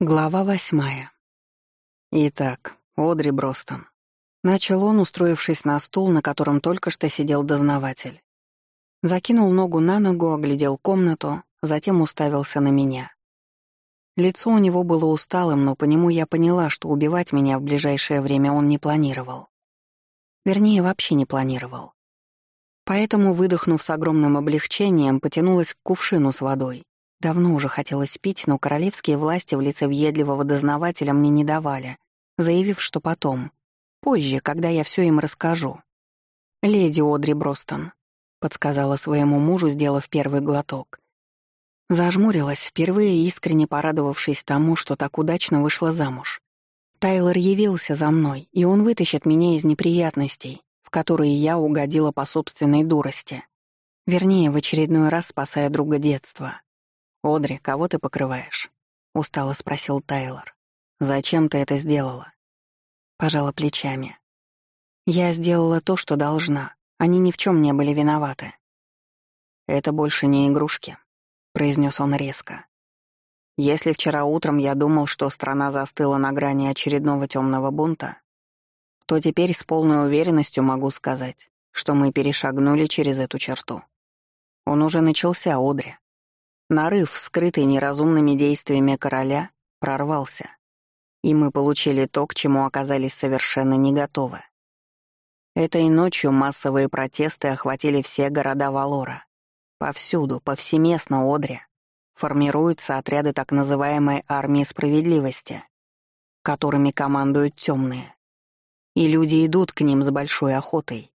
Глава восьмая. Итак, Одри Бростон. Начал он, устроившись на стул, на котором только что сидел дознаватель. Закинул ногу на ногу, оглядел комнату, затем уставился на меня. Лицо у него было усталым, но по нему я поняла, что убивать меня в ближайшее время он не планировал. Вернее, вообще не планировал. Поэтому, выдохнув с огромным облегчением, потянулась к кувшину с водой. Давно уже хотелось пить, но королевские власти в лице въедливого дознавателя мне не давали, заявив, что потом, позже, когда я все им расскажу. «Леди Одри Бростон», — подсказала своему мужу, сделав первый глоток. Зажмурилась, впервые искренне порадовавшись тому, что так удачно вышла замуж. Тайлор явился за мной, и он вытащит меня из неприятностей, в которые я угодила по собственной дурости. Вернее, в очередной раз спасая друга детства. «Одри, кого ты покрываешь?» — устало спросил Тайлор. «Зачем ты это сделала?» Пожала плечами. «Я сделала то, что должна. Они ни в чем не были виноваты». «Это больше не игрушки», — произнес он резко. Если вчера утром я думал, что страна застыла на грани очередного темного бунта, то теперь с полной уверенностью могу сказать, что мы перешагнули через эту черту. Он уже начался, Одри. Нарыв, скрытый неразумными действиями короля, прорвался, и мы получили то, к чему оказались совершенно не готовы. Этой ночью массовые протесты охватили все города Валора. Повсюду, повсеместно Одри формируются отряды так называемой армии справедливости, которыми командуют темные. И люди идут к ним с большой охотой.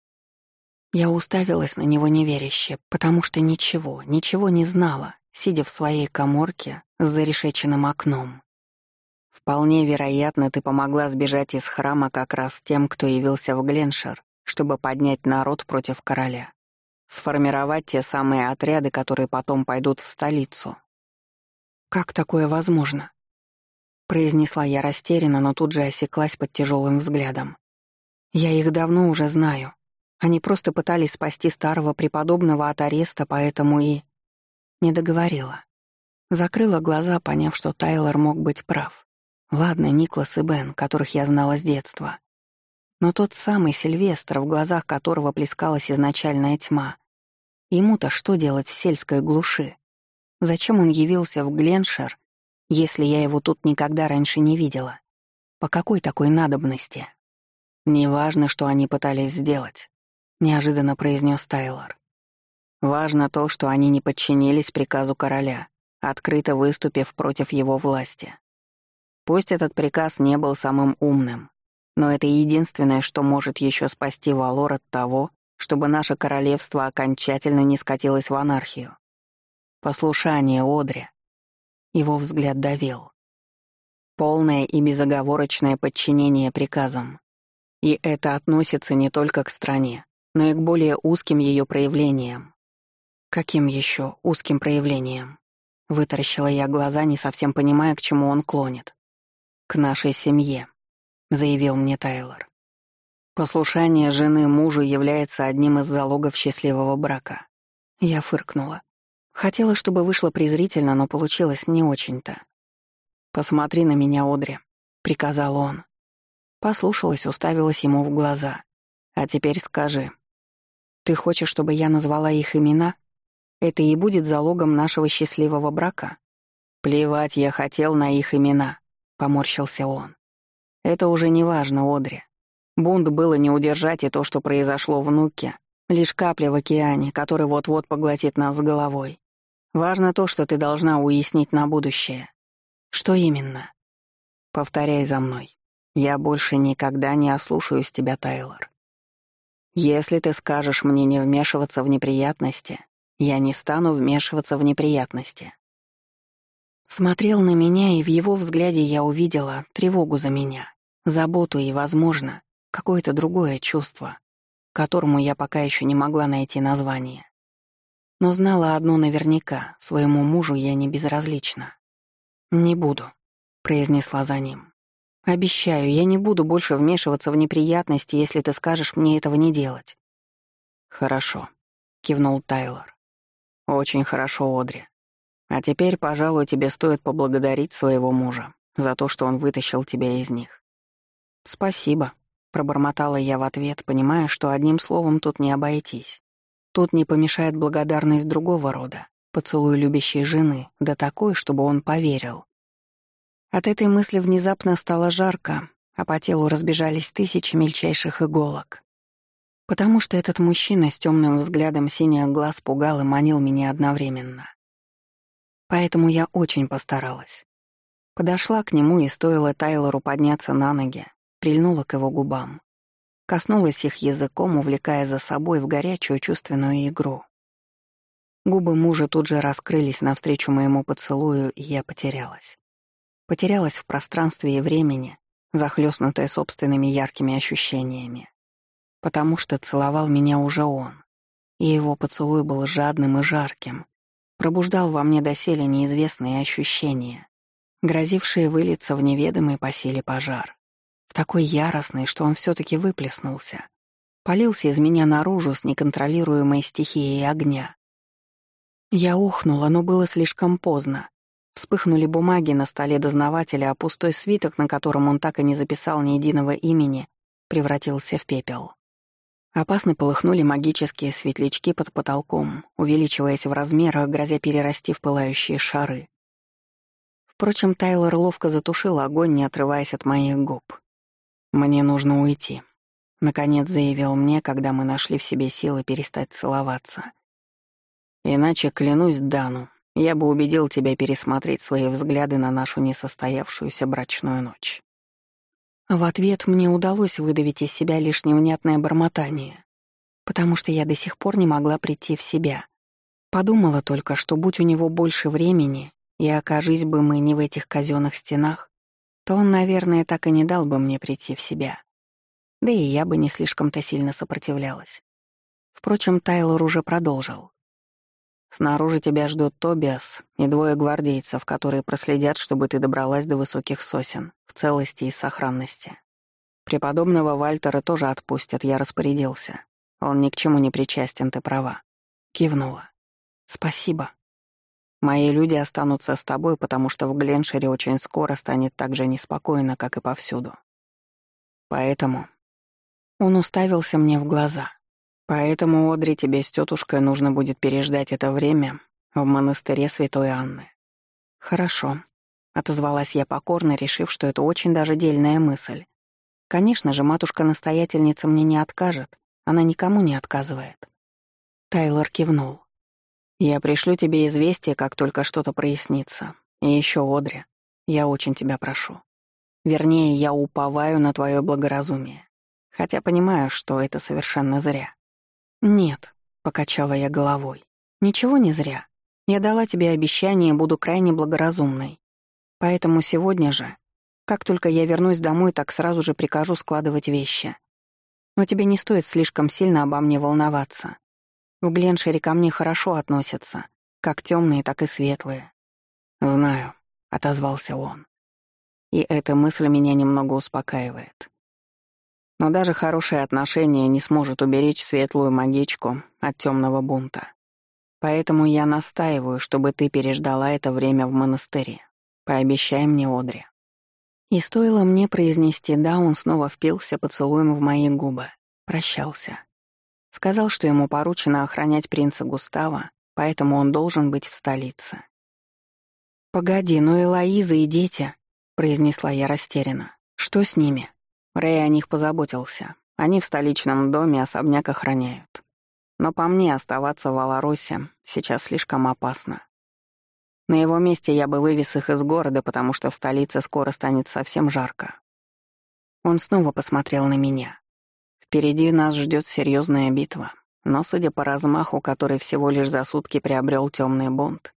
Я уставилась на него неверяще, потому что ничего, ничего не знала, сидя в своей коморке с зарешеченным окном. Вполне вероятно, ты помогла сбежать из храма как раз тем, кто явился в Гленшер, чтобы поднять народ против короля. Сформировать те самые отряды, которые потом пойдут в столицу, «Как такое возможно?» Произнесла я растерянно, но тут же осеклась под тяжелым взглядом. «Я их давно уже знаю. Они просто пытались спасти старого преподобного от ареста, поэтому и...» Не договорила. Закрыла глаза, поняв, что Тайлор мог быть прав. Ладно, Никлас и Бен, которых я знала с детства. Но тот самый Сильвестр, в глазах которого плескалась изначальная тьма. Ему-то что делать в сельской глуши? Зачем он явился в Гленшер, если я его тут никогда раньше не видела? По какой такой надобности? Неважно, что они пытались сделать, неожиданно произнес Тайлор. Важно то, что они не подчинились приказу короля, открыто выступив против его власти. Пусть этот приказ не был самым умным, но это единственное, что может еще спасти Валор от того, чтобы наше королевство окончательно не скатилось в анархию. Послушание Одри. Его взгляд давил. Полное и безоговорочное подчинение приказам. И это относится не только к стране, но и к более узким ее проявлениям. Каким еще узким проявлениям? Вытаращила я глаза, не совсем понимая, к чему он клонит. «К нашей семье», — заявил мне Тайлор. «Послушание жены мужу является одним из залогов счастливого брака». Я фыркнула. Хотела, чтобы вышло презрительно, но получилось не очень-то. «Посмотри на меня, Одри», — приказал он. Послушалась, уставилась ему в глаза. «А теперь скажи, ты хочешь, чтобы я назвала их имена? Это и будет залогом нашего счастливого брака?» «Плевать я хотел на их имена», — поморщился он. «Это уже не важно, Одри. Бунт было не удержать, и то, что произошло в Нуке, лишь капля в океане, который вот-вот поглотит нас с головой. Важно то, что ты должна уяснить на будущее. Что именно? Повторяй за мной. Я больше никогда не ослушаюсь тебя, Тайлор. Если ты скажешь мне не вмешиваться в неприятности, я не стану вмешиваться в неприятности. Смотрел на меня, и в его взгляде я увидела тревогу за меня, заботу и, возможно, какое-то другое чувство, которому я пока еще не могла найти название. Но знала одно наверняка — своему мужу я не безразлична. «Не буду», — произнесла за ним. «Обещаю, я не буду больше вмешиваться в неприятности, если ты скажешь мне этого не делать». «Хорошо», — кивнул Тайлор. «Очень хорошо, Одри. А теперь, пожалуй, тебе стоит поблагодарить своего мужа за то, что он вытащил тебя из них. Спасибо, пробормотала я в ответ, понимая, что одним словом тут не обойтись. Тут не помешает благодарность другого рода, поцелуй любящей жены, да такой, чтобы он поверил. От этой мысли внезапно стало жарко, а по телу разбежались тысячи мельчайших иголок. Потому что этот мужчина с темным взглядом синих глаз пугал и манил меня одновременно. Поэтому я очень постаралась. Подошла к нему и стоило Тайлору подняться на ноги, прильнула к его губам. Коснулась их языком, увлекая за собой в горячую чувственную игру. Губы мужа тут же раскрылись навстречу моему поцелую, и я потерялась. Потерялась в пространстве и времени, захлёстнутая собственными яркими ощущениями. Потому что целовал меня уже он, и его поцелуй был жадным и жарким, пробуждал во мне доселе неизвестные ощущения, грозившие вылиться в неведомый по силе пожар. В такой яростный, что он все таки выплеснулся. Полился из меня наружу с неконтролируемой стихией огня. Я ухнула, но было слишком поздно. Вспыхнули бумаги на столе дознавателя, а пустой свиток, на котором он так и не записал ни единого имени, превратился в пепел. Опасно полыхнули магические светлячки под потолком, увеличиваясь в размерах, грозя перерасти в пылающие шары. Впрочем, Тайлор ловко затушил огонь, не отрываясь от моих губ. «Мне нужно уйти», — наконец заявил мне, когда мы нашли в себе силы перестать целоваться. «Иначе, клянусь Дану, я бы убедил тебя пересмотреть свои взгляды на нашу несостоявшуюся брачную ночь». В ответ мне удалось выдавить из себя лишь невнятное бормотание, потому что я до сих пор не могла прийти в себя. Подумала только, что будь у него больше времени, и окажись бы мы не в этих казенных стенах, то он, наверное, так и не дал бы мне прийти в себя. Да и я бы не слишком-то сильно сопротивлялась. Впрочем, Тайлор уже продолжил. Снаружи тебя ждут Тобиас и двое гвардейцев, которые проследят, чтобы ты добралась до высоких сосен, в целости и сохранности. Преподобного Вальтера тоже отпустят, я распорядился. Он ни к чему не причастен, ты права. Кивнула. Спасибо. Мои люди останутся с тобой, потому что в Гленшере очень скоро станет так же неспокойно, как и повсюду. Поэтому... Он уставился мне в глаза. Поэтому, Одри, тебе с тетушкой нужно будет переждать это время в монастыре Святой Анны. Хорошо. Отозвалась я покорно, решив, что это очень даже дельная мысль. Конечно же, матушка-настоятельница мне не откажет. Она никому не отказывает. Тайлор кивнул. «Я пришлю тебе известие, как только что-то прояснится. И еще, Одри, я очень тебя прошу. Вернее, я уповаю на твое благоразумие. Хотя понимаю, что это совершенно зря. «Нет», — покачала я головой. «Ничего не зря. Я дала тебе обещание, буду крайне благоразумной. Поэтому сегодня же, как только я вернусь домой, так сразу же прикажу складывать вещи. Но тебе не стоит слишком сильно обо мне волноваться. В Гленшере ко мне хорошо относятся, как темные, так и светлые». «Знаю», — отозвался он. И эта мысль меня немного успокаивает. Но даже хорошее отношение не сможет уберечь светлую магичку от темного бунта. Поэтому я настаиваю, чтобы ты переждала это время в монастыре. Пообещай мне, Одри». И стоило мне произнести «да», он снова впился поцелуем в мои губы. Прощался. Сказал, что ему поручено охранять принца Густава, поэтому он должен быть в столице. «Погоди, ну и Лоиза, и дети», — произнесла я растерянно. «Что с ними?» Рэй о них позаботился. Они в столичном доме особняк охраняют. Но по мне оставаться в Аларосе сейчас слишком опасно. На его месте я бы вывез их из города, потому что в столице скоро станет совсем жарко. Он снова посмотрел на меня. Впереди нас ждет серьезная битва, но, судя по размаху, который всего лишь за сутки приобрел темный бунт,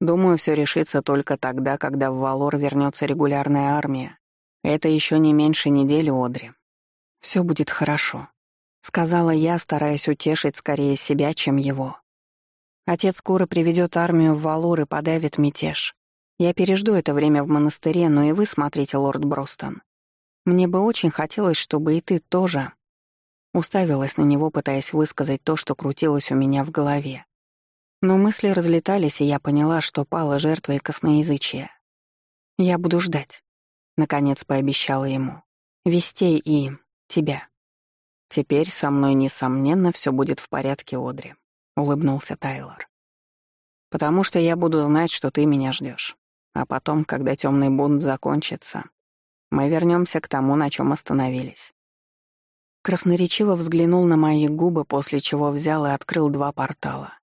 думаю, все решится только тогда, когда в Валор вернется регулярная армия это еще не меньше недели, Одри. Все будет хорошо, сказала я, стараясь утешить скорее себя, чем его. Отец скоро приведет армию в Валур и подавит мятеж. Я пережду это время в монастыре, но и вы смотрите, лорд Бростон. Мне бы очень хотелось, чтобы и ты тоже. Уставилась на него, пытаясь высказать то, что крутилось у меня в голове. Но мысли разлетались, и я поняла, что пала жертвой косноязычия. Я буду ждать. Наконец пообещала ему. Вестей и тебя. Теперь со мной, несомненно, все будет в порядке, Одри, улыбнулся Тайлор. Потому что я буду знать, что ты меня ждешь. А потом, когда темный бунт закончится, мы вернемся к тому, на чем остановились. Красноречиво взглянул на мои губы, после чего взял и открыл два портала.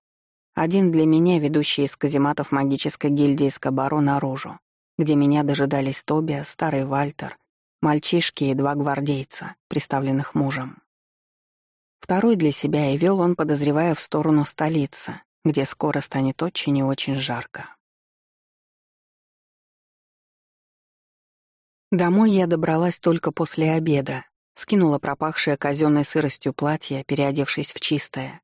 Один для меня, ведущий из казематов магической гильдии Скобаро наружу, где меня дожидались Тобия, старый Вальтер, мальчишки и два гвардейца, представленных мужем. Второй для себя и вел он, подозревая, в сторону столицы, где скоро станет очень и очень жарко. Домой я добралась только после обеда, скинула пропахшее казенной сыростью платье, переодевшись в чистое.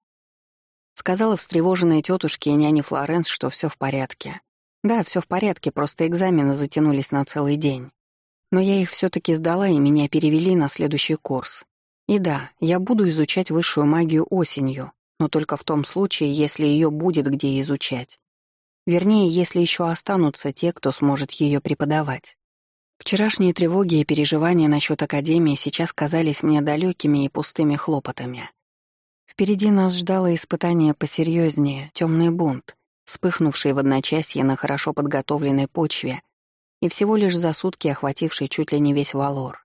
Сказала встревоженной тетушке и няне Флоренс, что все в порядке. Да, все в порядке, просто экзамены затянулись на целый день. Но я их все таки сдала, и меня перевели на следующий курс. И да, я буду изучать высшую магию осенью, но только в том случае, если ее будет где изучать. Вернее, если еще останутся те, кто сможет ее преподавать. Вчерашние тревоги и переживания насчет Академии сейчас казались мне далекими и пустыми хлопотами. Впереди нас ждало испытание посерьезнее, темный бунт, вспыхнувший в одночасье на хорошо подготовленной почве и всего лишь за сутки охвативший чуть ли не весь Валор.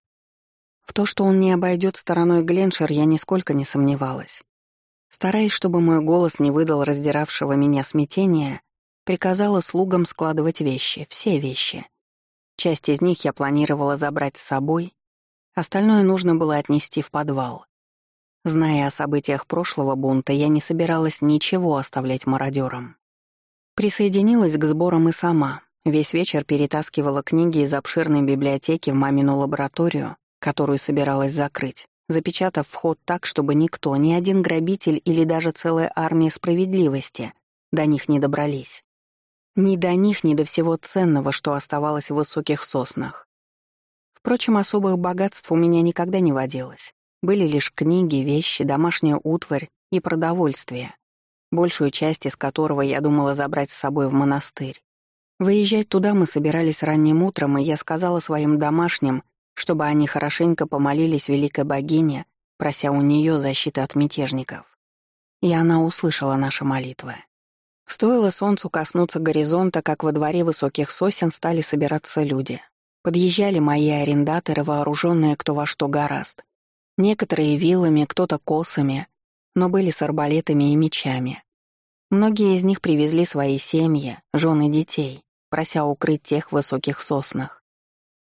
В то, что он не обойдет стороной Гленшер, я нисколько не сомневалась. Стараясь, чтобы мой голос не выдал раздиравшего меня смятения, приказала слугам складывать вещи, все вещи — Часть из них я планировала забрать с собой, остальное нужно было отнести в подвал. Зная о событиях прошлого бунта, я не собиралась ничего оставлять мародерам. Присоединилась к сборам и сама. Весь вечер перетаскивала книги из обширной библиотеки в мамину лабораторию, которую собиралась закрыть, запечатав вход так, чтобы никто, ни один грабитель или даже целая армия справедливости до них не добрались. Ни до них, ни до всего ценного, что оставалось в высоких соснах. Впрочем, особых богатств у меня никогда не водилось. Были лишь книги, вещи, домашняя утварь и продовольствие, большую часть из которого я думала забрать с собой в монастырь. Выезжать туда мы собирались ранним утром, и я сказала своим домашним, чтобы они хорошенько помолились великой богине, прося у нее защиты от мятежников. И она услышала наши молитвы. Стоило солнцу коснуться горизонта, как во дворе высоких сосен стали собираться люди. Подъезжали мои арендаторы, вооруженные кто во что гораст. Некоторые вилами, кто-то косами, но были с арбалетами и мечами. Многие из них привезли свои семьи, жены детей, прося укрыть тех в высоких соснах.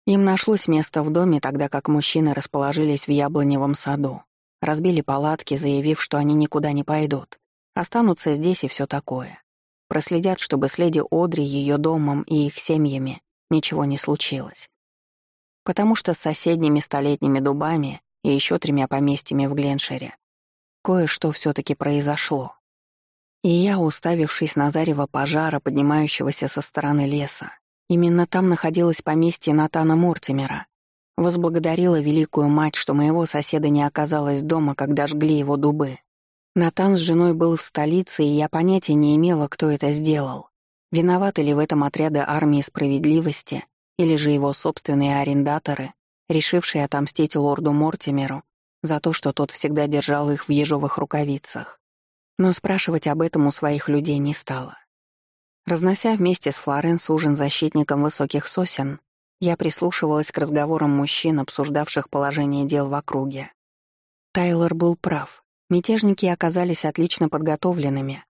Им нашлось место в доме, тогда как мужчины расположились в яблоневом саду. Разбили палатки, заявив, что они никуда не пойдут. Останутся здесь и все такое. Проследят, чтобы с леди Одри, ее домом и их семьями ничего не случилось. Потому что с соседними столетними дубами и еще тремя поместьями в Гленшере кое-что все таки произошло. И я, уставившись на зарево пожара, поднимающегося со стороны леса, именно там находилось поместье Натана Мортимера, возблагодарила великую мать, что моего соседа не оказалось дома, когда жгли его дубы. Натан с женой был в столице, и я понятия не имела, кто это сделал. Виноваты ли в этом отряды армии справедливости или же его собственные арендаторы, решившие отомстить лорду Мортимеру за то, что тот всегда держал их в ежовых рукавицах. Но спрашивать об этом у своих людей не стало. Разнося вместе с Флоренс ужин защитником высоких сосен, я прислушивалась к разговорам мужчин, обсуждавших положение дел в округе. Тайлор был прав. Мятежники оказались отлично подготовленными.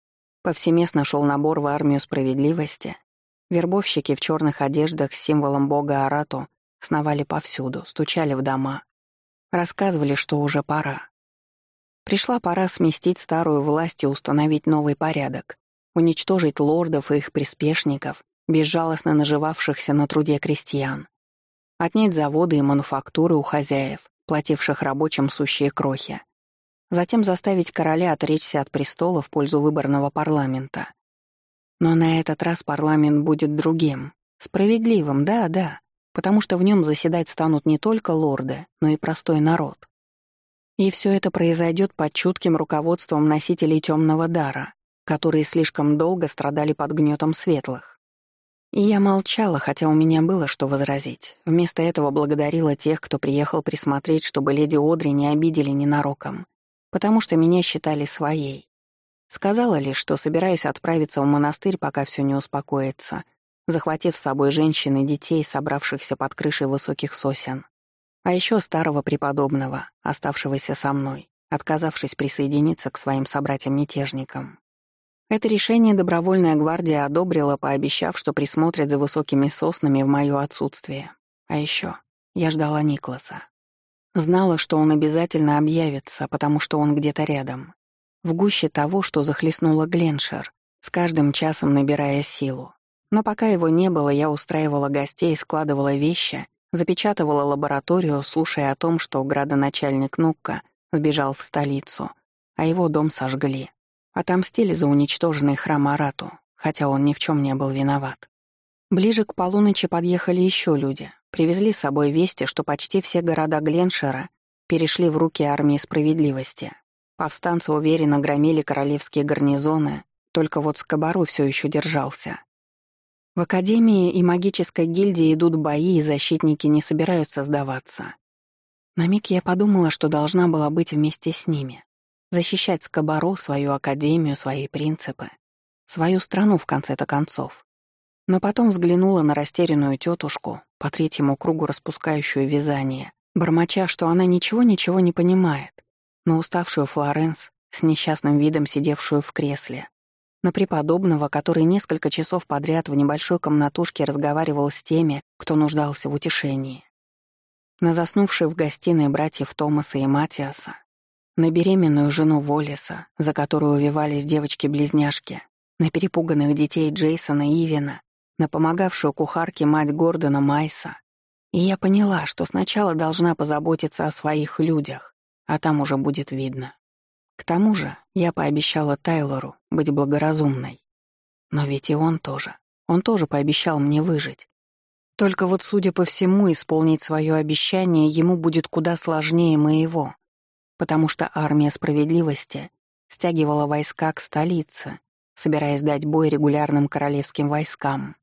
Повсеместно шел набор в армию справедливости. Вербовщики в черных одеждах с символом бога Арату сновали повсюду, стучали в дома. Рассказывали, что уже пора. Пришла пора сместить старую власть и установить новый порядок, уничтожить лордов и их приспешников, безжалостно наживавшихся на труде крестьян, отнять заводы и мануфактуры у хозяев, плативших рабочим сущие крохи, затем заставить короля отречься от престола в пользу выборного парламента. Но на этот раз парламент будет другим, справедливым, да-да, потому что в нем заседать станут не только лорды, но и простой народ. И все это произойдет под чутким руководством носителей темного дара, которые слишком долго страдали под гнетом светлых. И я молчала, хотя у меня было что возразить. Вместо этого благодарила тех, кто приехал присмотреть, чтобы леди Одри не обидели ненароком, потому что меня считали своей. Сказала лишь, что собираюсь отправиться в монастырь, пока все не успокоится, захватив с собой женщин и детей, собравшихся под крышей высоких сосен. А еще старого преподобного, оставшегося со мной, отказавшись присоединиться к своим собратьям-мятежникам. Это решение добровольная гвардия одобрила, пообещав, что присмотрит за высокими соснами в моё отсутствие. А ещё я ждала Никласа. Знала, что он обязательно объявится, потому что он где-то рядом. В гуще того, что захлестнуло Гленшер, с каждым часом набирая силу. Но пока его не было, я устраивала гостей, складывала вещи, запечатывала лабораторию, слушая о том, что градоначальник Нукка сбежал в столицу, а его дом сожгли. Отомстили за уничтоженный храм Арату, хотя он ни в чем не был виноват. Ближе к полуночи подъехали еще люди, привезли с собой вести, что почти все города Гленшера перешли в руки армии справедливости. Повстанцы уверенно громили королевские гарнизоны, только вот Скобару все еще держался. В Академии и магической гильдии идут бои, и защитники не собираются сдаваться. На миг я подумала, что должна была быть вместе с ними защищать Скобаро, свою академию, свои принципы, свою страну в конце-то концов. Но потом взглянула на растерянную тетушку, по третьему кругу распускающую вязание, бормоча, что она ничего-ничего не понимает, на уставшую Флоренс, с несчастным видом сидевшую в кресле, на преподобного, который несколько часов подряд в небольшой комнатушке разговаривал с теми, кто нуждался в утешении, на заснувших в гостиной братьев Томаса и Матиаса, на беременную жену Воллиса, за которую увивались девочки-близняшки, на перепуганных детей Джейсона и Ивена, на помогавшую кухарке мать Гордона Майса. И я поняла, что сначала должна позаботиться о своих людях, а там уже будет видно. К тому же я пообещала Тайлору быть благоразумной. Но ведь и он тоже. Он тоже пообещал мне выжить. Только вот, судя по всему, исполнить свое обещание ему будет куда сложнее моего потому что армия справедливости стягивала войска к столице, собираясь дать бой регулярным королевским войскам.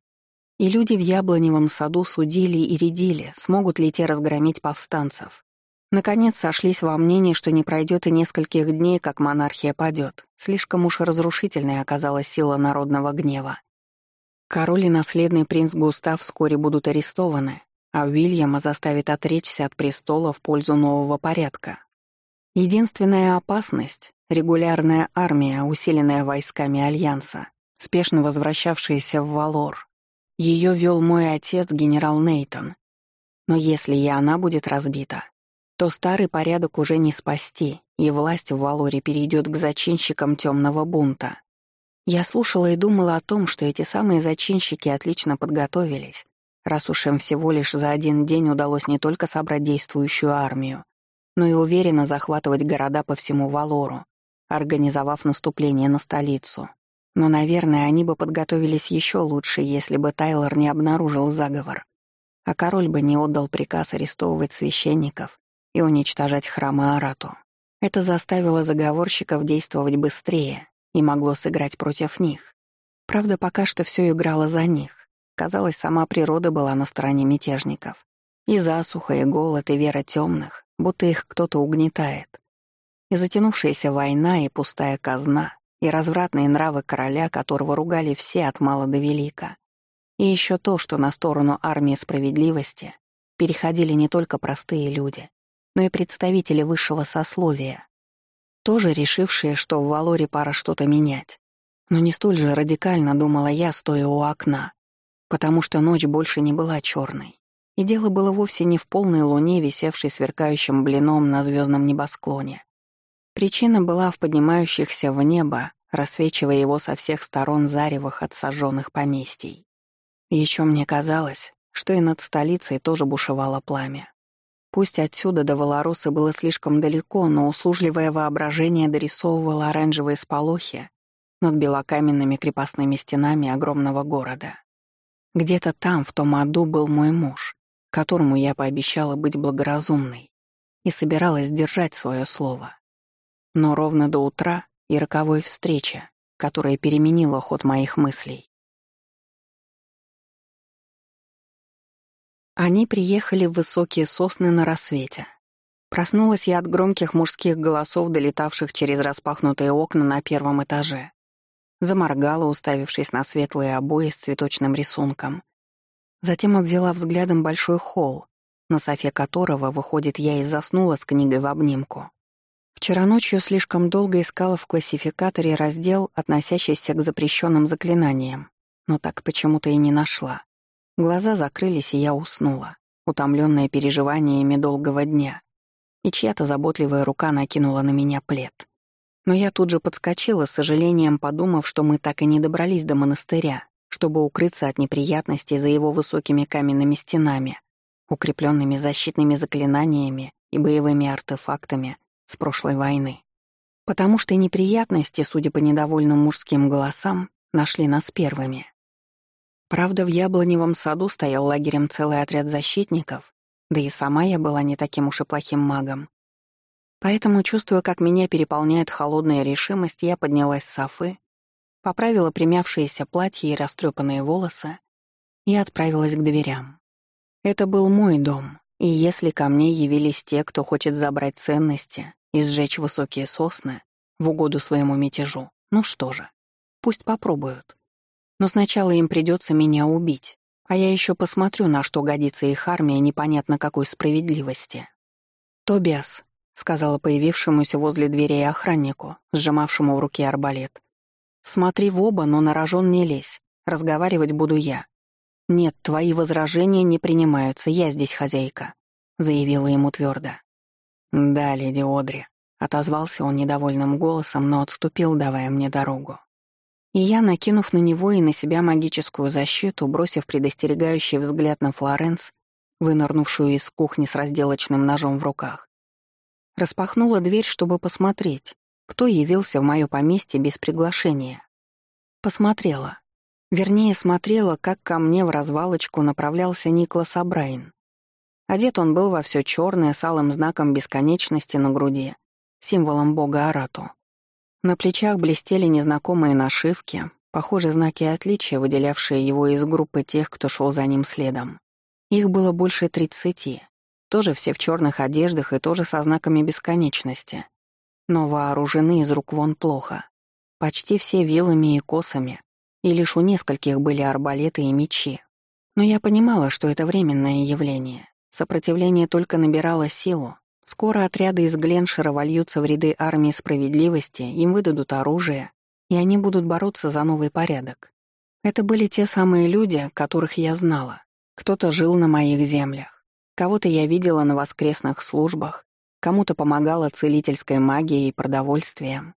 И люди в Яблоневом саду судили и рядили, смогут ли те разгромить повстанцев. Наконец сошлись во мнении, что не пройдет и нескольких дней, как монархия падет. Слишком уж разрушительной оказалась сила народного гнева. Король и наследный принц Густав вскоре будут арестованы, а Уильяма заставит отречься от престола в пользу нового порядка, Единственная опасность — регулярная армия, усиленная войсками Альянса, спешно возвращавшаяся в Валор. Ее вел мой отец, генерал Нейтон. Но если и она будет разбита, то старый порядок уже не спасти, и власть в Валоре перейдет к зачинщикам темного бунта. Я слушала и думала о том, что эти самые зачинщики отлично подготовились, раз уж им всего лишь за один день удалось не только собрать действующую армию, но и уверенно захватывать города по всему Валору, организовав наступление на столицу. Но, наверное, они бы подготовились еще лучше, если бы Тайлор не обнаружил заговор, а король бы не отдал приказ арестовывать священников и уничтожать храмы Арату. Это заставило заговорщиков действовать быстрее и могло сыграть против них. Правда, пока что все играло за них. Казалось, сама природа была на стороне мятежников. И засуха, и голод, и вера темных будто их кто-то угнетает. И затянувшаяся война, и пустая казна, и развратные нравы короля, которого ругали все от мала до велика. И еще то, что на сторону армии справедливости переходили не только простые люди, но и представители высшего сословия, тоже решившие, что в Валоре пора что-то менять. Но не столь же радикально думала я, стоя у окна, потому что ночь больше не была черной. И дело было вовсе не в полной луне, висевшей сверкающим блином на звездном небосклоне. Причина была в поднимающихся в небо, рассвечивая его со всех сторон заревах от сожженных поместий. Еще мне казалось, что и над столицей тоже бушевало пламя. Пусть отсюда до Волорусы было слишком далеко, но услужливое воображение дорисовывало оранжевые сполохи над белокаменными крепостными стенами огромного города. Где-то там, в том аду, был мой муж, которому я пообещала быть благоразумной и собиралась держать свое слово. Но ровно до утра и роковой встречи, которая переменила ход моих мыслей. Они приехали в высокие сосны на рассвете. Проснулась я от громких мужских голосов, долетавших через распахнутые окна на первом этаже. Заморгала, уставившись на светлые обои с цветочным рисунком. Затем обвела взглядом большой холл, на софе которого, выходит, я и заснула с книгой в обнимку. Вчера ночью слишком долго искала в классификаторе раздел, относящийся к запрещенным заклинаниям, но так почему-то и не нашла. Глаза закрылись, и я уснула, утомленная переживаниями долгого дня, и чья-то заботливая рука накинула на меня плед. Но я тут же подскочила, с сожалением подумав, что мы так и не добрались до монастыря, чтобы укрыться от неприятностей за его высокими каменными стенами, укрепленными защитными заклинаниями и боевыми артефактами с прошлой войны. Потому что неприятности, судя по недовольным мужским голосам, нашли нас первыми. Правда, в Яблоневом саду стоял лагерем целый отряд защитников, да и сама я была не таким уж и плохим магом. Поэтому, чувствуя, как меня переполняет холодная решимость, я поднялась с софы, поправила примявшееся платье и растрепанные волосы и отправилась к дверям. Это был мой дом, и если ко мне явились те, кто хочет забрать ценности и сжечь высокие сосны в угоду своему мятежу, ну что же, пусть попробуют. Но сначала им придется меня убить, а я еще посмотрю, на что годится их армия непонятно какой справедливости. «Тобиас», — сказала появившемуся возле дверей охраннику, сжимавшему в руке арбалет, «смотри в оба, но на рожон не лезь. Разговаривать буду я». «Нет, твои возражения не принимаются, я здесь хозяйка», — заявила ему твердо. «Да, леди Одри», — отозвался он недовольным голосом, но отступил, давая мне дорогу. И я, накинув на него и на себя магическую защиту, бросив предостерегающий взгляд на Флоренс, вынырнувшую из кухни с разделочным ножом в руках, распахнула дверь, чтобы посмотреть, кто явился в мое поместье без приглашения. Посмотрела. Вернее, смотрела, как ко мне в развалочку направлялся Никлас Абрайн. Одет он был во все черное с алым знаком бесконечности на груди, символом бога Арату. На плечах блестели незнакомые нашивки, похожие знаки отличия, выделявшие его из группы тех, кто шел за ним следом. Их было больше тридцати. Тоже все в черных одеждах и тоже со знаками бесконечности. Но вооружены из рук вон плохо. Почти все вилами и косами, и лишь у нескольких были арбалеты и мечи. Но я понимала, что это временное явление. Сопротивление только набирало силу. Скоро отряды из Гленшера вольются в ряды армии справедливости, им выдадут оружие, и они будут бороться за новый порядок. Это были те самые люди, которых я знала. Кто-то жил на моих землях, кого-то я видела на воскресных службах, кому-то помогала целительской магией и продовольствием.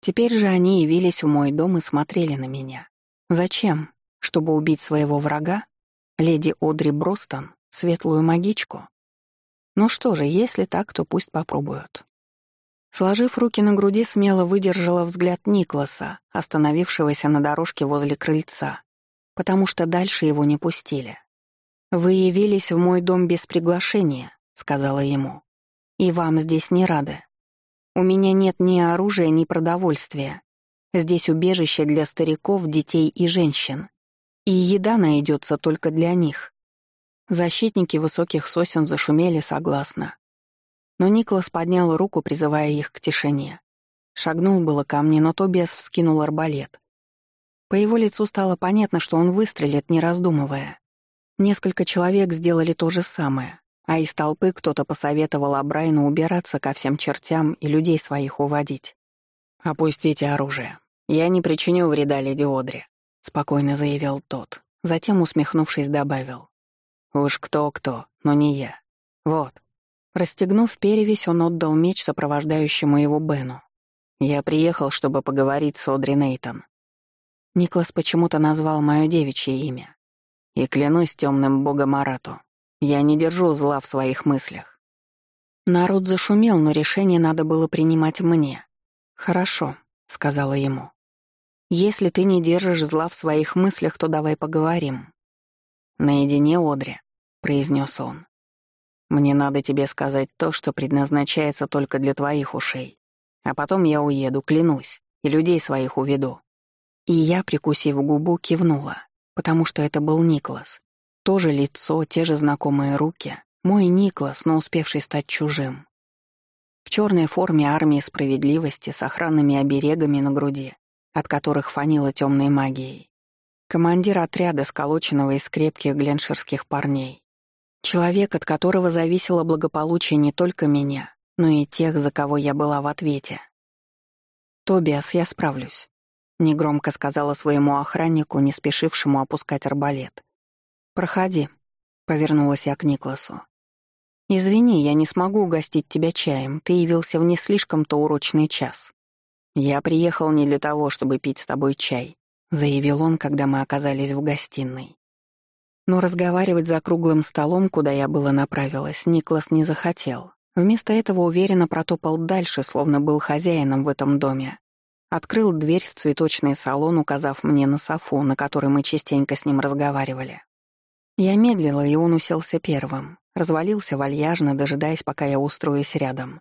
Теперь же они явились в мой дом и смотрели на меня. Зачем? Чтобы убить своего врага? Леди Одри Бростон? Светлую магичку? Ну что же, если так, то пусть попробуют. Сложив руки на груди, смело выдержала взгляд Никласа, остановившегося на дорожке возле крыльца, потому что дальше его не пустили. «Вы явились в мой дом без приглашения», — сказала ему. «И вам здесь не рады. У меня нет ни оружия, ни продовольствия. Здесь убежище для стариков, детей и женщин. И еда найдется только для них. Защитники высоких сосен зашумели согласно. Но Никлас поднял руку, призывая их к тишине. Шагнул было ко мне, но Тобиас вскинул арбалет. По его лицу стало понятно, что он выстрелит, не раздумывая. Несколько человек сделали то же самое, а из толпы кто-то посоветовал Абрайну убираться ко всем чертям и людей своих уводить. «Опустите оружие. Я не причиню вреда леди Одри», — спокойно заявил тот. Затем, усмехнувшись, добавил. Уж кто-кто, но не я. Вот. Расстегнув перевязь, он отдал меч сопровождающему его Бену. Я приехал, чтобы поговорить с Одри Нейтон. Никлас почему-то назвал мое девичье имя. И клянусь темным богом Арату, я не держу зла в своих мыслях. Народ зашумел, но решение надо было принимать мне. «Хорошо», — сказала ему. «Если ты не держишь зла в своих мыслях, то давай поговорим». «Наедине, Одри», произнес он. «Мне надо тебе сказать то, что предназначается только для твоих ушей. А потом я уеду, клянусь, и людей своих уведу». И я, прикусив губу, кивнула, потому что это был Никлас. То же лицо, те же знакомые руки. Мой Никлас, но успевший стать чужим. В черной форме армии справедливости с охранными оберегами на груди, от которых фанило темной магией. Командир отряда, сколоченного из крепких гленширских парней. Человек, от которого зависело благополучие не только меня, но и тех, за кого я была в ответе. «Тобиас, я справлюсь», — негромко сказала своему охраннику, не спешившему опускать арбалет. «Проходи», — повернулась я к Никласу. «Извини, я не смогу угостить тебя чаем, ты явился в не слишком-то урочный час. Я приехал не для того, чтобы пить с тобой чай», — заявил он, когда мы оказались в гостиной. Но разговаривать за круглым столом, куда я было направилась, Никлас не захотел. Вместо этого уверенно протопал дальше, словно был хозяином в этом доме. Открыл дверь в цветочный салон, указав мне на софу, на которой мы частенько с ним разговаривали. Я медлила, и он уселся первым. Развалился вальяжно, дожидаясь, пока я устроюсь рядом.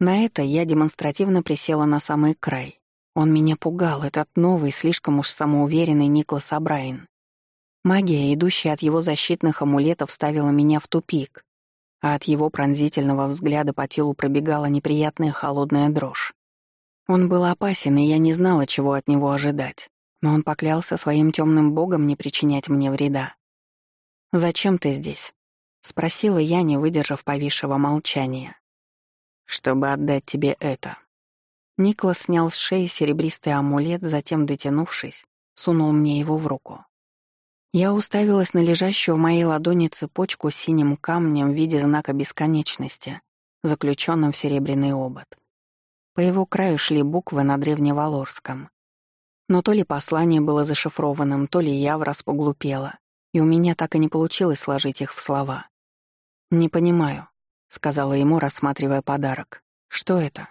На это я демонстративно присела на самый край. Он меня пугал, этот новый, слишком уж самоуверенный Никлас Абрайн. Магия, идущая от его защитных амулетов, ставила меня в тупик, а от его пронзительного взгляда по телу пробегала неприятная холодная дрожь. Он был опасен, и я не знала, чего от него ожидать, но он поклялся своим темным богом не причинять мне вреда. «Зачем ты здесь?» — спросила я, не выдержав повисшего молчания. «Чтобы отдать тебе это». Никлас снял с шеи серебристый амулет, затем, дотянувшись, сунул мне его в руку. Я уставилась на лежащую в моей ладони цепочку с синим камнем в виде знака бесконечности, заключенным в серебряный обод. По его краю шли буквы на древневалорском. Но то ли послание было зашифрованным, то ли я враз поглупела, и у меня так и не получилось сложить их в слова. «Не понимаю», — сказала ему, рассматривая подарок. «Что это?»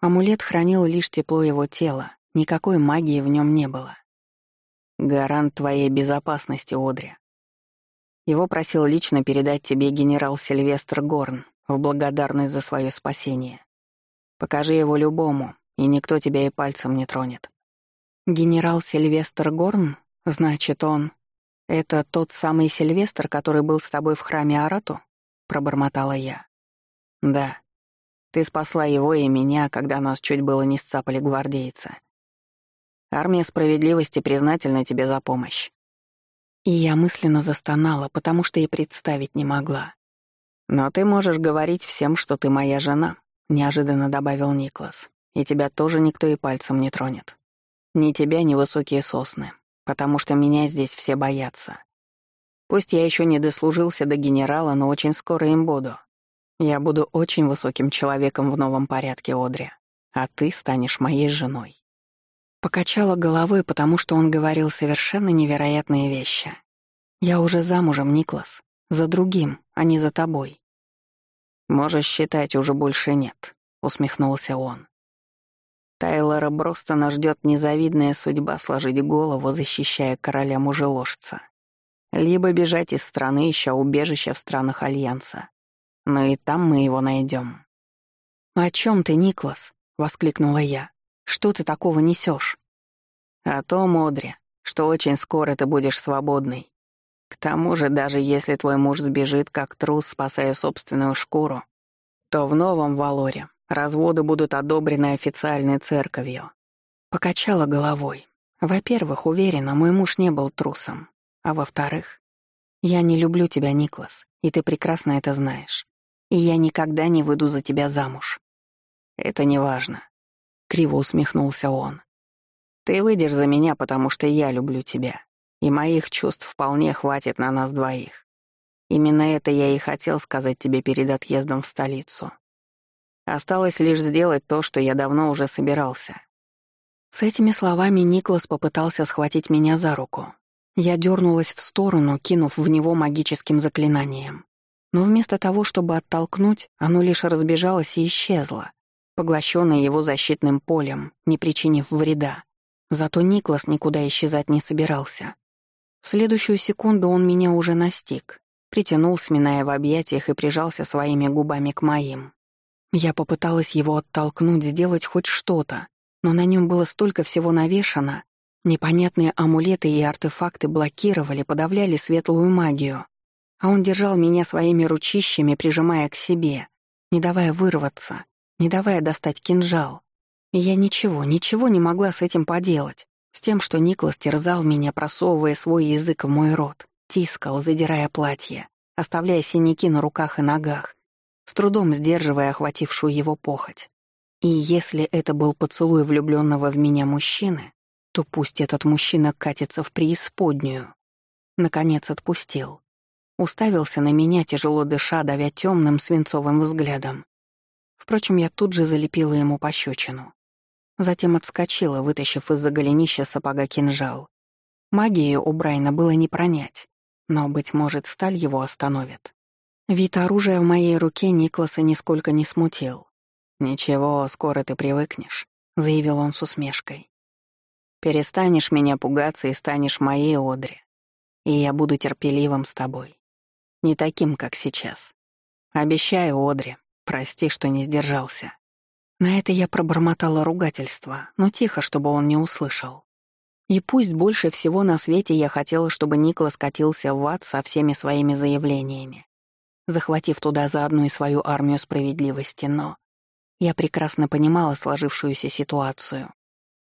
Амулет хранил лишь тепло его тела, никакой магии в нем не было. «Гарант твоей безопасности, Одри. Его просил лично передать тебе генерал Сильвестр Горн в благодарность за свое спасение. Покажи его любому, и никто тебя и пальцем не тронет». «Генерал Сильвестр Горн? Значит, он...» «Это тот самый Сильвестр, который был с тобой в храме Арату?» пробормотала я. «Да. Ты спасла его и меня, когда нас чуть было не сцапали гвардейцы. Армия справедливости признательна тебе за помощь». И я мысленно застонала, потому что и представить не могла. «Но ты можешь говорить всем, что ты моя жена», — неожиданно добавил Никлас. «И тебя тоже никто и пальцем не тронет. Ни тебя, ни высокие сосны, потому что меня здесь все боятся. Пусть я еще не дослужился до генерала, но очень скоро им буду. Я буду очень высоким человеком в новом порядке, Одри, а ты станешь моей женой». Покачала головой, потому что он говорил совершенно невероятные вещи. «Я уже замужем, Никлас. За другим, а не за тобой». «Можешь считать, уже больше нет», — усмехнулся он. Тайлора Бростона ждет незавидная судьба сложить голову, защищая короля мужеложца. Либо бежать из страны, ища убежища в странах Альянса. Но и там мы его найдем. «О чем ты, Никлас?» — воскликнула я. «Что ты такого несешь? «О том, Одри, что очень скоро ты будешь свободной. К тому же, даже если твой муж сбежит как трус, спасая собственную шкуру, то в новом Валоре разводы будут одобрены официальной церковью». Покачала головой. Во-первых, уверена, мой муж не был трусом. А во-вторых, я не люблю тебя, Никлас, и ты прекрасно это знаешь. И я никогда не выйду за тебя замуж. Это не важно. Криво усмехнулся он. Ты выйдешь за меня, потому что я люблю тебя. И моих чувств вполне хватит на нас двоих. Именно это я и хотел сказать тебе перед отъездом в столицу. Осталось лишь сделать то, что я давно уже собирался. С этими словами Никлас попытался схватить меня за руку, я дернулась в сторону, кинув в него магическим заклинанием. Но вместо того, чтобы оттолкнуть, оно лишь разбежалось и исчезло, поглощенное его защитным полем, не причинив вреда. Зато Никлас никуда исчезать не собирался. В следующую секунду он меня уже настиг, притянул, сминая в объятиях и прижался своими губами к моим. Я попыталась его оттолкнуть, сделать хоть что-то, но на нем было столько всего навешано, Непонятные амулеты и артефакты блокировали, подавляли светлую магию, а он держал меня своими ручищами, прижимая к себе, не давая вырваться, не давая достать кинжал. И я ничего, ничего не могла с этим поделать, с тем, что Никлас терзал меня, просовывая свой язык в мой рот, тискал, задирая платье, оставляя синяки на руках и ногах, с трудом сдерживая охватившую его похоть. И если это был поцелуй влюбленного в меня мужчины, то пусть этот мужчина катится в преисподнюю. Наконец отпустил. Уставился на меня, тяжело дыша, давя темным свинцовым взглядом. Впрочем, я тут же залепила ему пощечину. Затем отскочила, вытащив из-за голенища сапога кинжал. Магию у Брайна было не пронять, но, быть может, сталь его остановит. Вид оружия в моей руке Никласа нисколько не смутил. «Ничего, скоро ты привыкнешь», — заявил он с усмешкой. «Перестанешь меня пугаться и станешь моей Одри, и я буду терпеливым с тобой. Не таким, как сейчас. Обещаю, Одри, прости, что не сдержался». На это я пробормотала ругательство, но тихо, чтобы он не услышал. И пусть больше всего на свете я хотела, чтобы Никла скатился в ад со всеми своими заявлениями, захватив туда заодно и свою армию справедливости, но я прекрасно понимала сложившуюся ситуацию.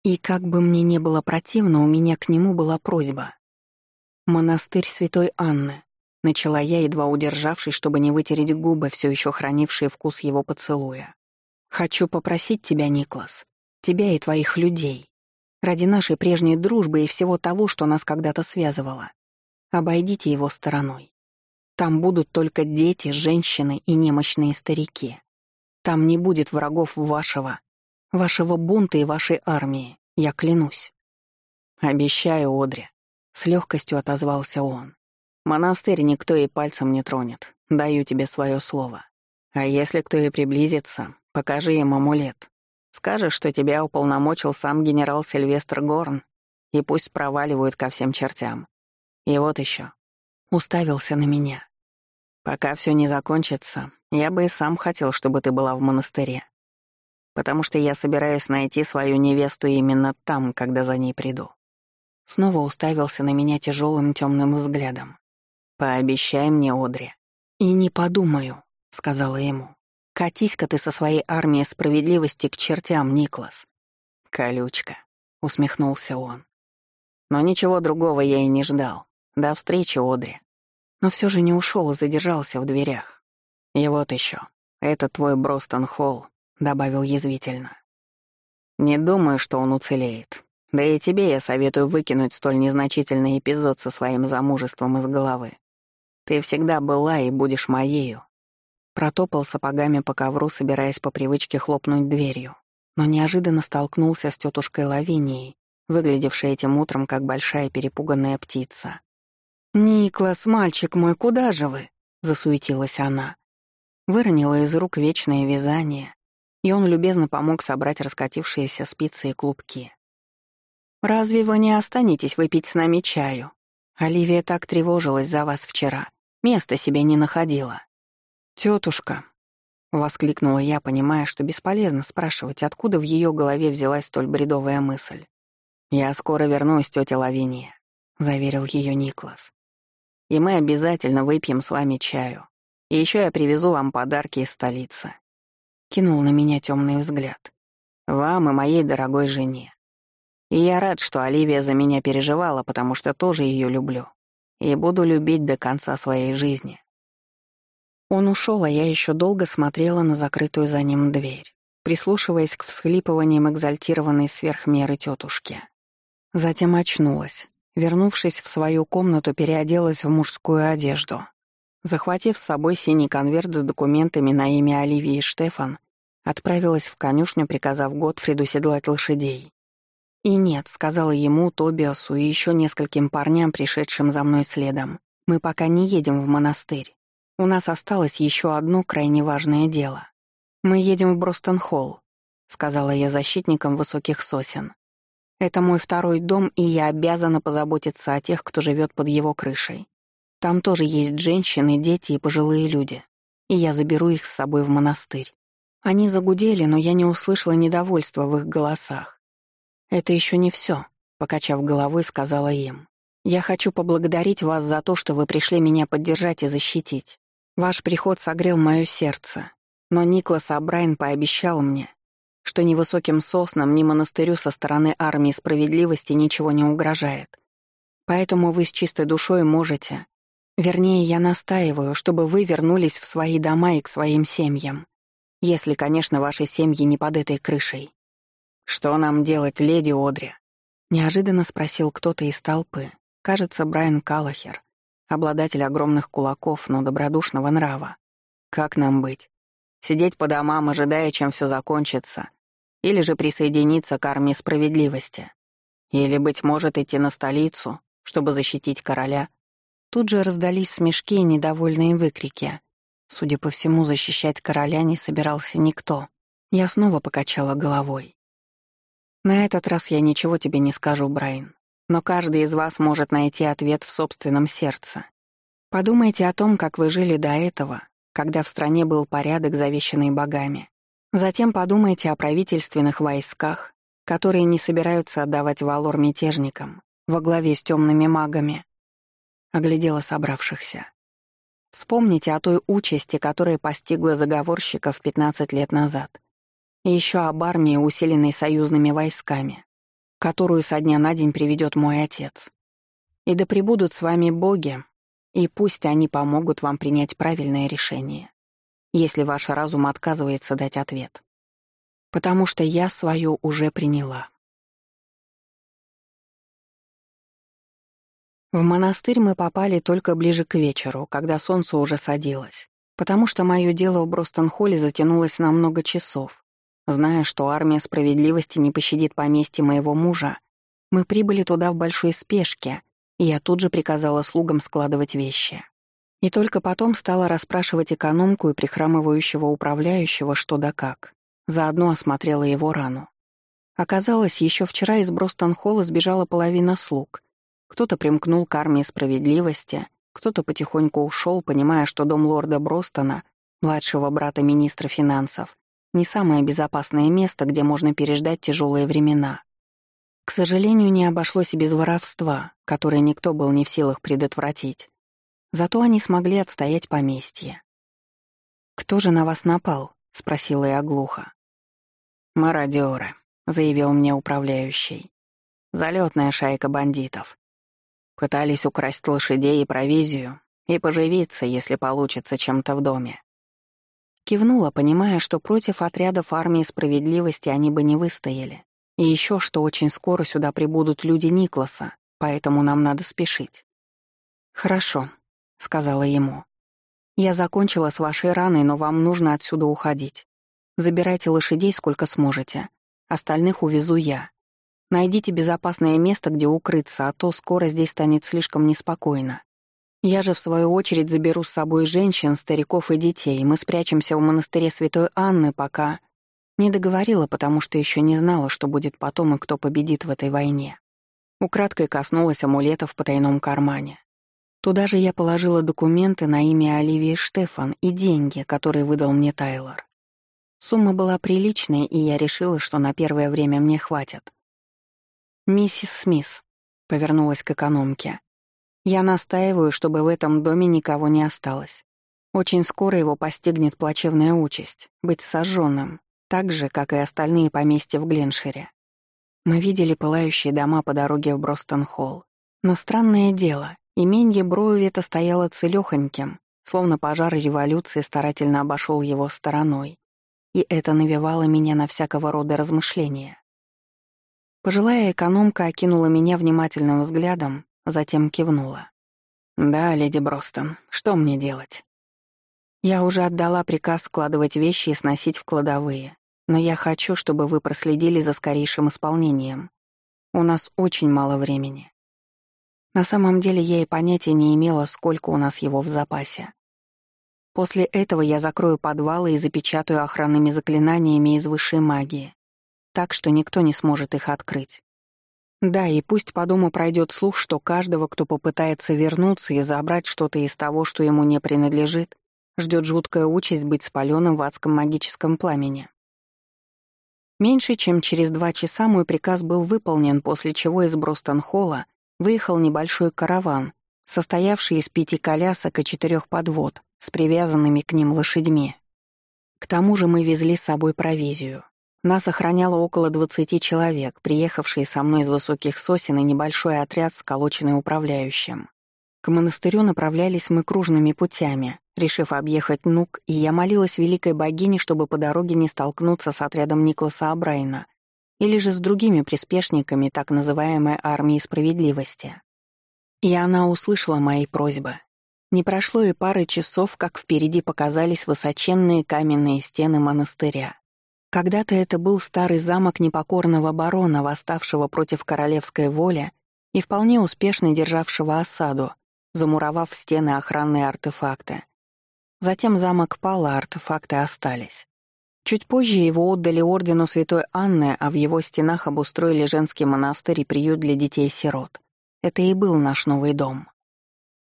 И как бы мне не было противно, у меня к нему была просьба. «Монастырь Святой Анны», — начала я, едва удержавшись, чтобы не вытереть губы, все еще хранившие вкус его поцелуя. «Хочу попросить тебя, Никлас, тебя и твоих людей, ради нашей прежней дружбы и всего того, что нас когда-то связывало. Обойдите его стороной. Там будут только дети, женщины и немощные старики. Там не будет врагов вашего, вашего бунта и вашей армии, я клянусь. Обещаю, Одри. С легкостью отозвался он. Монастырь никто и пальцем не тронет. Даю тебе свое слово. А если кто и приблизится, покажи им амулет. Скажешь, что тебя уполномочил сам генерал Сильвестр Горн, и пусть проваливают ко всем чертям. И вот еще. Уставился на меня. Пока все не закончится, я бы и сам хотел, чтобы ты была в монастыре. Потому что я собираюсь найти свою невесту именно там, когда за ней приду. Снова уставился на меня тяжелым темным взглядом. «Пообещай мне, Одри». «И не подумаю», — сказала ему. «Катись-ка ты со своей армией справедливости к чертям, Никлас». «Колючка», — усмехнулся он. «Но ничего другого я и не ждал. До встречи, Одри» но все же не ушел и задержался в дверях. «И вот еще. Это твой Бростон Холл», — добавил язвительно. «Не думаю, что он уцелеет. Да и тебе я советую выкинуть столь незначительный эпизод со своим замужеством из головы. Ты всегда была и будешь моею». Протопал сапогами по ковру, собираясь по привычке хлопнуть дверью, но неожиданно столкнулся с тетушкой Лавинией, выглядевшей этим утром как большая перепуганная птица. «Никлас, мальчик мой, куда же вы?» — засуетилась она. Выронила из рук вечное вязание, и он любезно помог собрать раскатившиеся спицы и клубки. «Разве вы не останетесь выпить с нами чаю? Оливия так тревожилась за вас вчера, места себе не находила». «Тётушка», — воскликнула я, понимая, что бесполезно спрашивать, откуда в ее голове взялась столь бредовая мысль. «Я скоро вернусь, тетя Лавиния», — заверил ее Никлас и мы обязательно выпьем с вами чаю. И еще я привезу вам подарки из столицы». Кинул на меня темный взгляд. «Вам и моей дорогой жене. И я рад, что Оливия за меня переживала, потому что тоже ее люблю. И буду любить до конца своей жизни». Он ушел, а я еще долго смотрела на закрытую за ним дверь, прислушиваясь к всхлипываниям экзальтированной сверхмеры тетушки. Затем очнулась, Вернувшись в свою комнату, переоделась в мужскую одежду. Захватив с собой синий конверт с документами на имя Оливии Штефан, отправилась в конюшню, приказав Готфриду седлать лошадей. «И нет», — сказала ему, Тобиасу и еще нескольким парням, пришедшим за мной следом, «мы пока не едем в монастырь. У нас осталось еще одно крайне важное дело. Мы едем в Бростон-Холл», — сказала я защитникам высоких сосен. Это мой второй дом, и я обязана позаботиться о тех, кто живет под его крышей. Там тоже есть женщины, дети и пожилые люди. И я заберу их с собой в монастырь. Они загудели, но я не услышала недовольства в их голосах. Это еще не все, покачав головой, сказала им. «Я хочу поблагодарить вас за то, что вы пришли меня поддержать и защитить. Ваш приход согрел мое сердце, но Никлас Абрайн пообещал мне, что ни высоким соснам, ни монастырю со стороны армии справедливости ничего не угрожает. Поэтому вы с чистой душой можете... Вернее, я настаиваю, чтобы вы вернулись в свои дома и к своим семьям. Если, конечно, ваши семьи не под этой крышей. «Что нам делать, леди Одри?» — неожиданно спросил кто-то из толпы. Кажется, Брайан Каллахер, обладатель огромных кулаков, но добродушного нрава. «Как нам быть? Сидеть по домам, ожидая, чем все закончится, или же присоединиться к армии справедливости. Или, быть может, идти на столицу, чтобы защитить короля. Тут же раздались смешки и недовольные выкрики. Судя по всему, защищать короля не собирался никто. Я снова покачала головой. На этот раз я ничего тебе не скажу, Брайан. Но каждый из вас может найти ответ в собственном сердце. Подумайте о том, как вы жили до этого, когда в стране был порядок, завещанный богами. Затем подумайте о правительственных войсках, которые не собираются отдавать валор мятежникам во главе с темными магами. Оглядела собравшихся. Вспомните о той участи, которая постигла заговорщиков 15 лет назад. Еще об армии, усиленной союзными войсками, которую со дня на день приведет мой отец. И да пребудут с вами боги, и пусть они помогут вам принять правильное решение если ваш разум отказывается дать ответ. Потому что я свою уже приняла. В монастырь мы попали только ближе к вечеру, когда солнце уже садилось, потому что мое дело в Бростон-Холле затянулось на много часов. Зная, что армия справедливости не пощадит поместье моего мужа, мы прибыли туда в большой спешке, и я тут же приказала слугам складывать вещи. И только потом стала расспрашивать экономку и прихрамывающего управляющего что да как. Заодно осмотрела его рану. Оказалось, еще вчера из Бростон-Холла сбежала половина слуг. Кто-то примкнул к армии справедливости, кто-то потихоньку ушел, понимая, что дом лорда Бростона, младшего брата министра финансов, не самое безопасное место, где можно переждать тяжелые времена. К сожалению, не обошлось и без воровства, которое никто был не в силах предотвратить. Зато они смогли отстоять поместье. «Кто же на вас напал?» — спросила я глухо. «Мародеры», — заявил мне управляющий. Залетная шайка бандитов. Пытались украсть лошадей и провизию и поживиться, если получится чем-то в доме. Кивнула, понимая, что против отрядов армии справедливости они бы не выстояли. И еще что очень скоро сюда прибудут люди Никласа, поэтому нам надо спешить. «Хорошо», — сказала ему. «Я закончила с вашей раной, но вам нужно отсюда уходить. Забирайте лошадей сколько сможете. Остальных увезу я. Найдите безопасное место, где укрыться, а то скоро здесь станет слишком неспокойно. Я же, в свою очередь, заберу с собой женщин, стариков и детей. Мы спрячемся в монастыре Святой Анны, пока...» Не договорила, потому что еще не знала, что будет потом и кто победит в этой войне. Украдкой коснулась амулета в потайном кармане. Туда же я положила документы на имя Оливии Штефан и деньги, которые выдал мне Тайлор. Сумма была приличной, и я решила, что на первое время мне хватит. «Миссис Смис», — повернулась к экономке, — «я настаиваю, чтобы в этом доме никого не осталось. Очень скоро его постигнет плачевная участь — быть сожженным, так же, как и остальные поместья в Гленшире. Мы видели пылающие дома по дороге в Бростон-Холл. Но странное дело, Именье Броувета стояло целёхоньким, словно пожар революции старательно обошел его стороной, и это навевало меня на всякого рода размышления. Пожилая экономка окинула меня внимательным взглядом, затем кивнула. «Да, леди Бростон, что мне делать?» Я уже отдала приказ складывать вещи и сносить в кладовые, но я хочу, чтобы вы проследили за скорейшим исполнением. У нас очень мало времени. На самом деле я и понятия не имела, сколько у нас его в запасе. После этого я закрою подвалы и запечатаю охранными заклинаниями из высшей магии, так что никто не сможет их открыть. Да, и пусть по дому пройдет слух, что каждого, кто попытается вернуться и забрать что-то из того, что ему не принадлежит, ждет жуткая участь быть спаленным в адском магическом пламени. Меньше чем через два часа мой приказ был выполнен, после чего из Бростон-холла выехал небольшой караван, состоявший из пяти колясок и четырех подвод с привязанными к ним лошадьми. К тому же мы везли с собой провизию. Нас охраняло около двадцати человек, приехавшие со мной из высоких сосен и небольшой отряд, сколоченный управляющим. К монастырю направлялись мы кружными путями, решив объехать Нук, и я молилась великой богине, чтобы по дороге не столкнуться с отрядом Никласа Абрайна или же с другими приспешниками так называемой армии справедливости. И она услышала мои просьбы. Не прошло и пары часов, как впереди показались высоченные каменные стены монастыря. Когда-то это был старый замок непокорного барона, восставшего против королевской воли и вполне успешно державшего осаду, замуровав в стены охранные артефакты. Затем замок пал, а артефакты остались. Чуть позже его отдали ордену Святой Анны, а в его стенах обустроили женский монастырь и приют для детей-сирот. Это и был наш новый дом.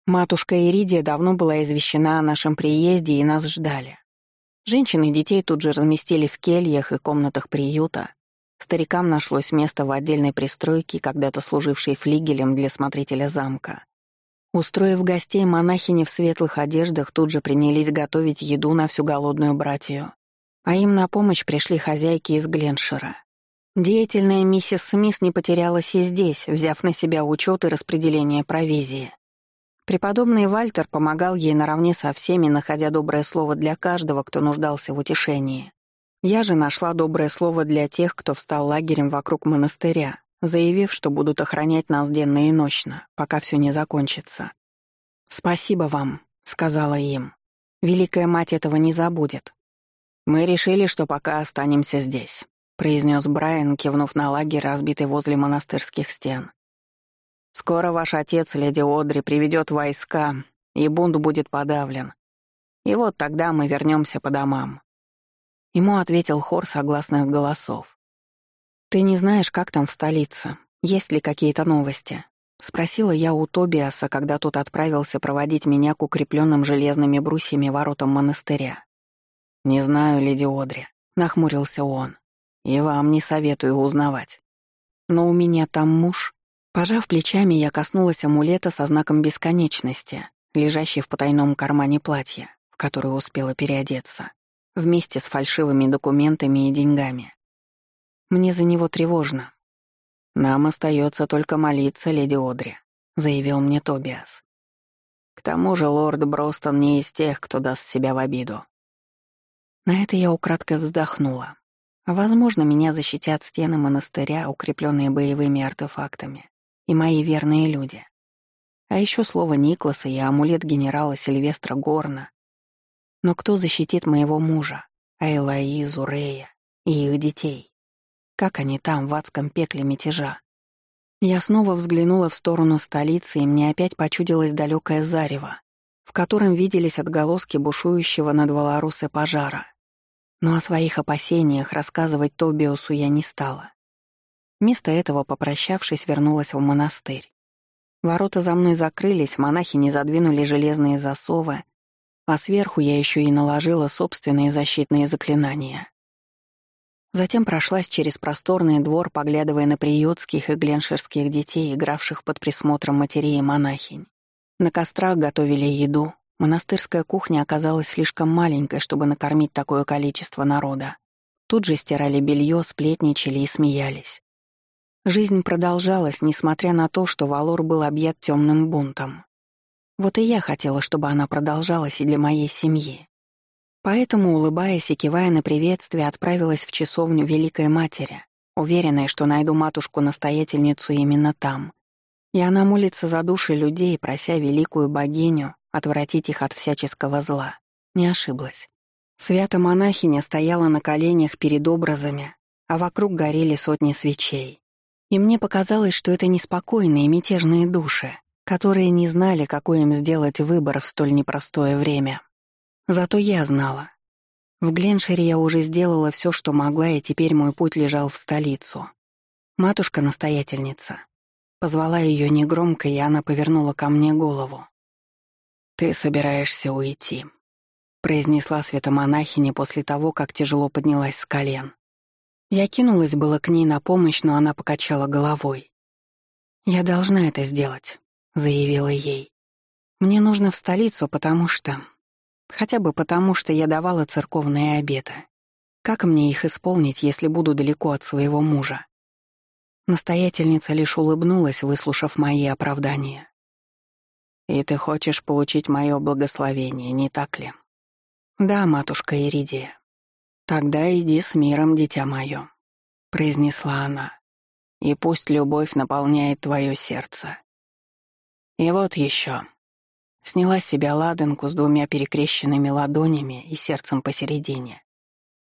Матушка Иридия давно была извещена о нашем приезде и нас ждали. Женщин и детей тут же разместили в кельях и комнатах приюта. Старикам нашлось место в отдельной пристройке, когда-то служившей флигелем для смотрителя замка. Устроив гостей, монахини в светлых одеждах тут же принялись готовить еду на всю голодную братью. А им на помощь пришли хозяйки из Гленшира. Деятельная миссис Смис не потерялась и здесь, взяв на себя учет и распределение провизии. Преподобный Вальтер помогал ей наравне со всеми, находя доброе слово для каждого, кто нуждался в утешении. Я же нашла доброе слово для тех, кто встал лагерем вокруг монастыря, заявив, что будут охранять нас денно и ночно, пока все не закончится. «Спасибо вам», — сказала им. «Великая мать этого не забудет». «Мы решили, что пока останемся здесь», — произнес Брайан, кивнув на лагерь, разбитый возле монастырских стен. «Скоро ваш отец, леди Одри, приведет войска, и бунт будет подавлен. И вот тогда мы вернемся по домам». Ему ответил хор согласных голосов. «Ты не знаешь, как там в столице? Есть ли какие-то новости?» — спросила я у Тобиаса, когда тот отправился проводить меня к укрепленным железными брусьями воротам монастыря. «Не знаю, леди Одри», — нахмурился он. «И вам не советую узнавать. Но у меня там муж». Пожав плечами, я коснулась амулета со знаком бесконечности, лежащий в потайном кармане платья, в которое успела переодеться, вместе с фальшивыми документами и деньгами. Мне за него тревожно. Нам остается только молиться, леди Одри, заявил мне Тобиас. К тому же лорд Бростон не из тех, кто даст себя в обиду. На это я украдкой вздохнула. Возможно, меня защитят стены монастыря, укрепленные боевыми артефактами, и мои верные люди. А еще слово Никласа и амулет генерала Сильвестра Горна. Но кто защитит моего мужа, Айлаизу, Рея и их детей? Как они там, в адском пекле мятежа? Я снова взглянула в сторону столицы, и мне опять почудилось далекое зарево, в котором виделись отголоски бушующего над Валарусы пожара. Но о своих опасениях рассказывать Тобиусу я не стала. Вместо этого, попрощавшись, вернулась в монастырь. Ворота за мной закрылись, монахи не задвинули железные засовы, а сверху я еще и наложила собственные защитные заклинания. Затем прошлась через просторный двор, поглядывая на приютских и гленширских детей, игравших под присмотром матерей и монахинь. На кострах готовили еду. Монастырская кухня оказалась слишком маленькой, чтобы накормить такое количество народа. Тут же стирали белье, сплетничали и смеялись. Жизнь продолжалась, несмотря на то, что Валор был объят темным бунтом. Вот и я хотела, чтобы она продолжалась и для моей семьи. Поэтому, улыбаясь и кивая на приветствие, отправилась в часовню Великой Матери, уверенная, что найду матушку-настоятельницу именно там. И она молится за души людей, прося великую богиню отвратить их от всяческого зла. Не ошиблась. Свято-монахиня стояла на коленях перед образами, а вокруг горели сотни свечей. И мне показалось, что это неспокойные мятежные души, которые не знали, какой им сделать выбор в столь непростое время. Зато я знала. В Гленшире я уже сделала все, что могла, и теперь мой путь лежал в столицу. Матушка-настоятельница. Позвала ее негромко, и она повернула ко мне голову. «Ты собираешься уйти», — произнесла святомонахиня после того, как тяжело поднялась с колен. Я кинулась было к ней на помощь, но она покачала головой. «Я должна это сделать», — заявила ей. «Мне нужно в столицу, потому что... Хотя бы потому, что я давала церковные обеты. Как мне их исполнить, если буду далеко от своего мужа?» Настоятельница лишь улыбнулась, выслушав мои оправдания. «И ты хочешь получить мое благословение, не так ли?» «Да, матушка Иридия». «Тогда иди с миром, дитя мое», — произнесла она. «И пусть любовь наполняет твое сердце». И вот еще. Сняла с себя ладанку с двумя перекрещенными ладонями и сердцем посередине.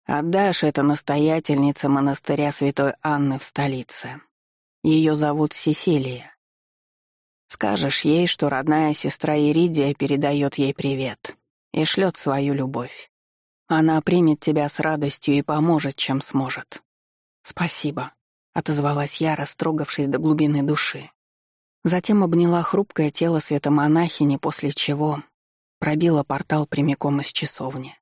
Отдашь это настоятельнице монастыря святой Анны в столице. Ее зовут Сесилия. Скажешь ей, что родная сестра Иридия передает ей привет и шлет свою любовь. Она примет тебя с радостью и поможет, чем сможет. Спасибо, отозвалась я, растрогавшись до глубины души. Затем обняла хрупкое тело светомонахини, после чего пробила портал прямиком из часовни.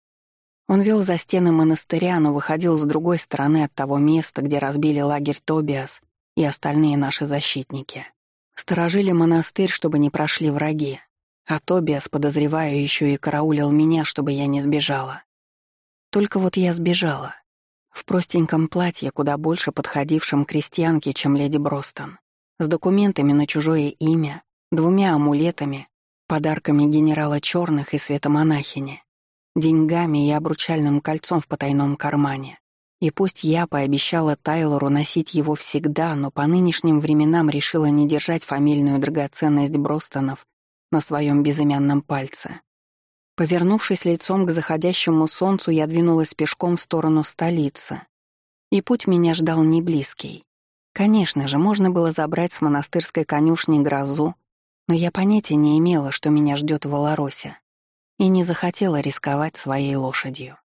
Он вел за стены монастыря, но выходил с другой стороны от того места, где разбили лагерь Тобиас и остальные наши защитники. Сторожили монастырь, чтобы не прошли враги, а Тобиас, подозреваю, еще и караулил меня, чтобы я не сбежала. Только вот я сбежала. В простеньком платье, куда больше подходившем крестьянке, чем леди Бростон. С документами на чужое имя, двумя амулетами, подарками генерала Черных и светомонахини, деньгами и обручальным кольцом в потайном кармане. И пусть я пообещала Тайлору носить его всегда, но по нынешним временам решила не держать фамильную драгоценность Бростонов на своем безымянном пальце. Повернувшись лицом к заходящему солнцу, я двинулась пешком в сторону столицы. И путь меня ждал не близкий. Конечно же, можно было забрать с монастырской конюшни грозу, но я понятия не имела, что меня ждет в Волоросе, и не захотела рисковать своей лошадью.